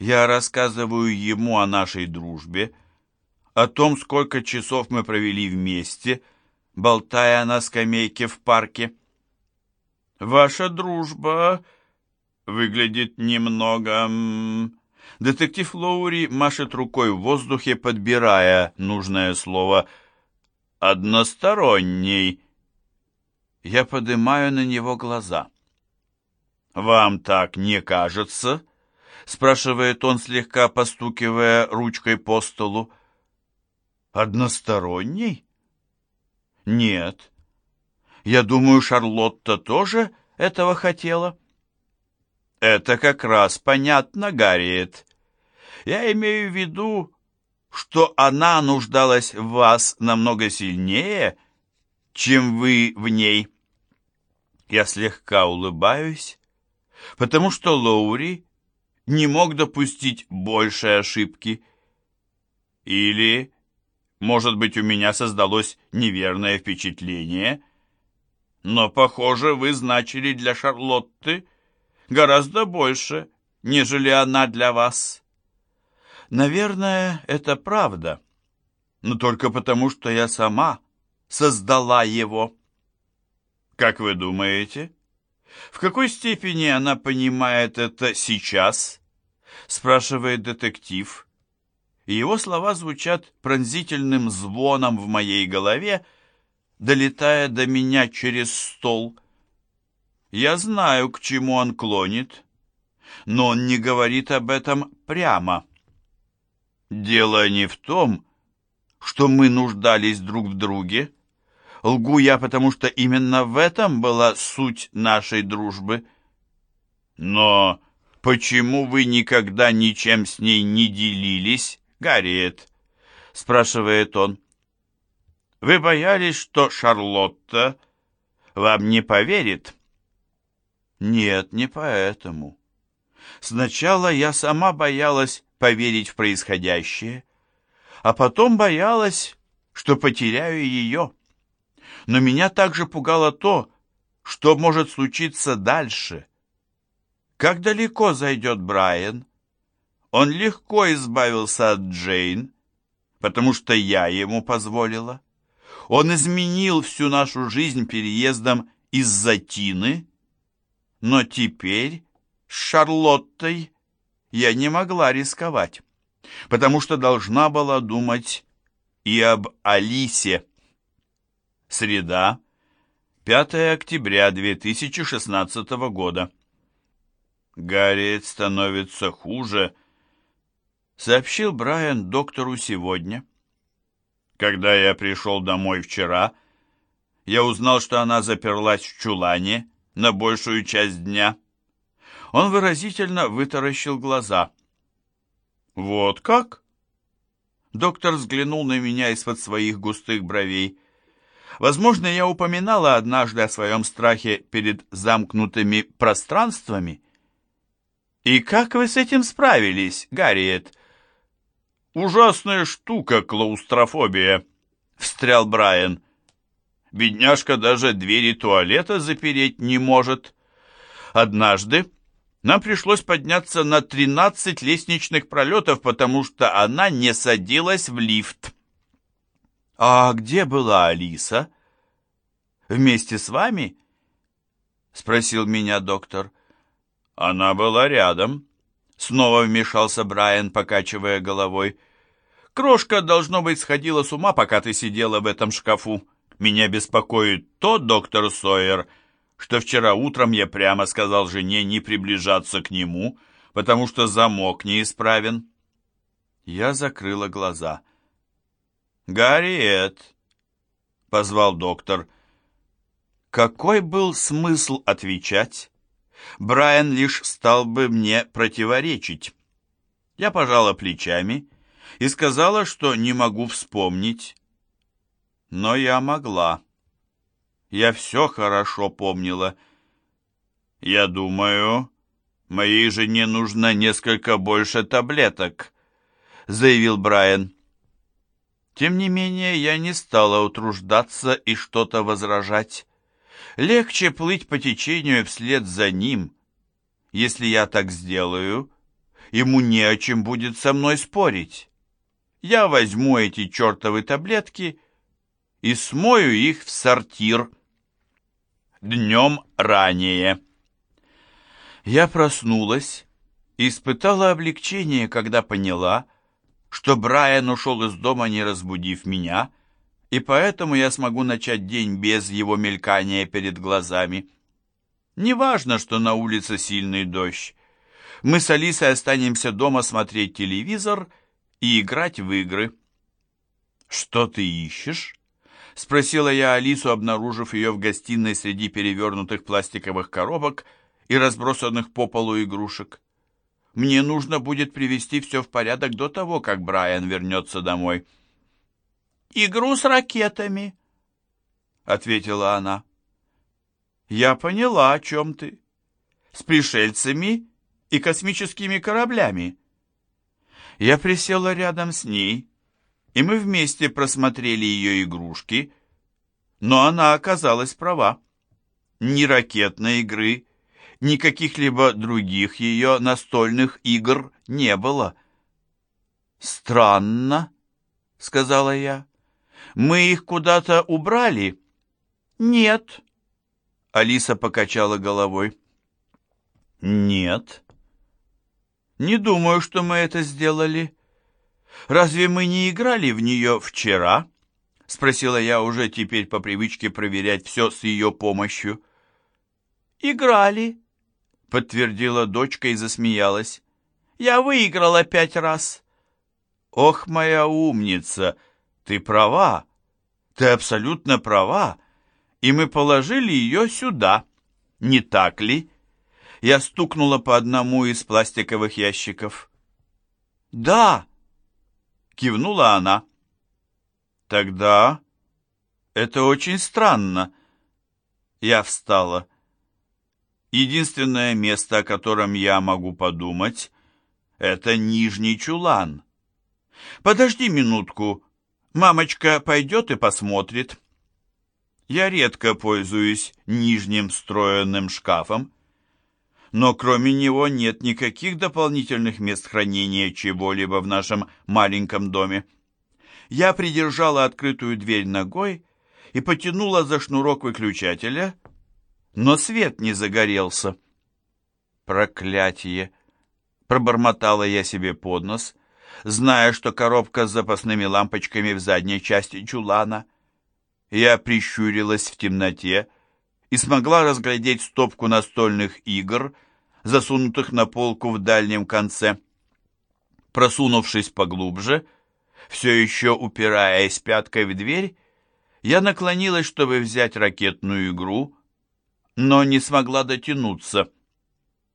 Я рассказываю ему о нашей дружбе, о том, сколько часов мы провели вместе, болтая на скамейке в парке. Ваша дружба выглядит немного... Детектив Лоури машет рукой в воздухе, подбирая нужное слово «односторонний». Я поднимаю на него глаза. «Вам так не кажется?» — спрашивает он, слегка постукивая ручкой по столу. «Односторонний?» «Нет. Я думаю, Шарлотта тоже этого хотела». «Это как раз понятно, Гарриет. Я имею в виду, что она нуждалась в вас намного сильнее, чем вы в ней». Я слегка улыбаюсь, потому что Лоури не мог допустить большей ошибки. Или, может быть, у меня создалось неверное впечатление, но, похоже, вы значили для Шарлотты гораздо больше, нежели она для вас. Наверное, это правда, но только потому, что я сама создала его. Как вы думаете, в какой степени она понимает это сейчас? Спрашивает детектив. Его слова звучат пронзительным звоном в моей голове, долетая до меня через стол. Я знаю, к чему он клонит, но он не говорит об этом прямо. Дело не в том, что мы нуждались друг в друге. Лгу я, потому что именно в этом была суть нашей дружбы. Но почему вы никогда ничем с ней не делились, Гарриет? Спрашивает он. Вы боялись, что Шарлотта вам не поверит? Нет, не поэтому. Сначала я сама боялась поверить в происходящее, а потом боялась, что потеряю ее. Но меня также пугало то, что может случиться дальше. Как далеко зайдет Брайан? Он легко избавился от Джейн, потому что я ему позволила. Он изменил всю нашу жизнь переездом из-за Тины, но теперь с Шарлоттой я не могла рисковать, потому что должна была думать и об Алисе. Среда, 5 октября 2016 года. Гарриет становится хуже, сообщил Брайан доктору сегодня. Когда я пришел домой вчера, я узнал, что она заперлась в чулане на большую часть дня. Он выразительно вытаращил глаза. «Вот как?» Доктор взглянул на меня из-под своих густых бровей. Возможно, я упоминала однажды о своем страхе перед замкнутыми пространствами. «И как вы с этим справились, Гарриет?» «Ужасная штука, клаустрофобия», — встрял Брайан. «Бедняжка даже двери туалета запереть не может. Однажды нам пришлось подняться на 13 лестничных пролетов, потому что она не садилась в лифт. «А где была Алиса? Вместе с вами?» — спросил меня доктор. «Она была рядом», — снова вмешался Брайан, покачивая головой. «Крошка, должно быть, сходила с ума, пока ты сидела в этом шкафу. Меня беспокоит то, доктор Сойер, — что вчера утром я прямо сказал жене не приближаться к нему, потому что замок неисправен. Я закрыла глаза. «Гарриет!» — позвал доктор. Какой был смысл отвечать? Брайан лишь стал бы мне противоречить. Я пожала плечами и сказала, что не могу вспомнить. Но я могла. Я все хорошо помнила. Я думаю, моей жене нужно несколько больше таблеток, заявил Брайан. Тем не менее, я не стала утруждаться и что-то возражать. Легче плыть по течению вслед за ним. Если я так сделаю, ему не о чем будет со мной спорить. Я возьму эти чертовы таблетки и смою их в сортир. Днем ранее. Я проснулась и испытала облегчение, когда поняла, что Брайан ушел из дома, не разбудив меня, и поэтому я смогу начать день без его мелькания перед глазами. Неважно, что на улице сильный дождь. Мы с Алисой останемся дома смотреть телевизор и играть в игры. «Что ты ищешь?» — спросила я Алису, обнаружив ее в гостиной среди перевернутых пластиковых коробок и разбросанных по полу игрушек. «Мне нужно будет привести все в порядок до того, как Брайан вернется домой». «Игру с ракетами», — ответила она. «Я поняла, о чем ты. С пришельцами и космическими кораблями». Я присела рядом с ней, и мы вместе просмотрели ее игрушки, но она оказалась права. Ни ракетной игры, ни каких-либо других ее настольных игр не было. «Странно», — сказала я. «Мы их куда-то убрали?» «Нет», — Алиса покачала головой. «Нет». «Не думаю, что мы это сделали». «Разве мы не играли в нее вчера?» — спросила я уже теперь по привычке проверять все с ее помощью. «Играли», — подтвердила дочка и засмеялась. «Я выиграла пять раз». «Ох, моя умница, ты права, ты абсолютно права, и мы положили ее сюда, не так ли?» Я стукнула по одному из пластиковых ящиков. «Да!» Кивнула она. Тогда это очень странно. Я встала. Единственное место, о котором я могу подумать, это нижний чулан. Подожди минутку. Мамочка пойдет и посмотрит. Я редко пользуюсь нижним встроенным шкафом но кроме него нет никаких дополнительных мест хранения чего-либо в нашем маленьком доме. Я придержала открытую дверь ногой и потянула за шнурок выключателя, но свет не загорелся. «Проклятие!» — пробормотала я себе под нос, зная, что коробка с запасными лампочками в задней части чулана. Я прищурилась в темноте, и смогла разглядеть стопку настольных игр, засунутых на полку в дальнем конце. Просунувшись поглубже, все еще упираясь пяткой в дверь, я наклонилась, чтобы взять ракетную игру, но не смогла дотянуться.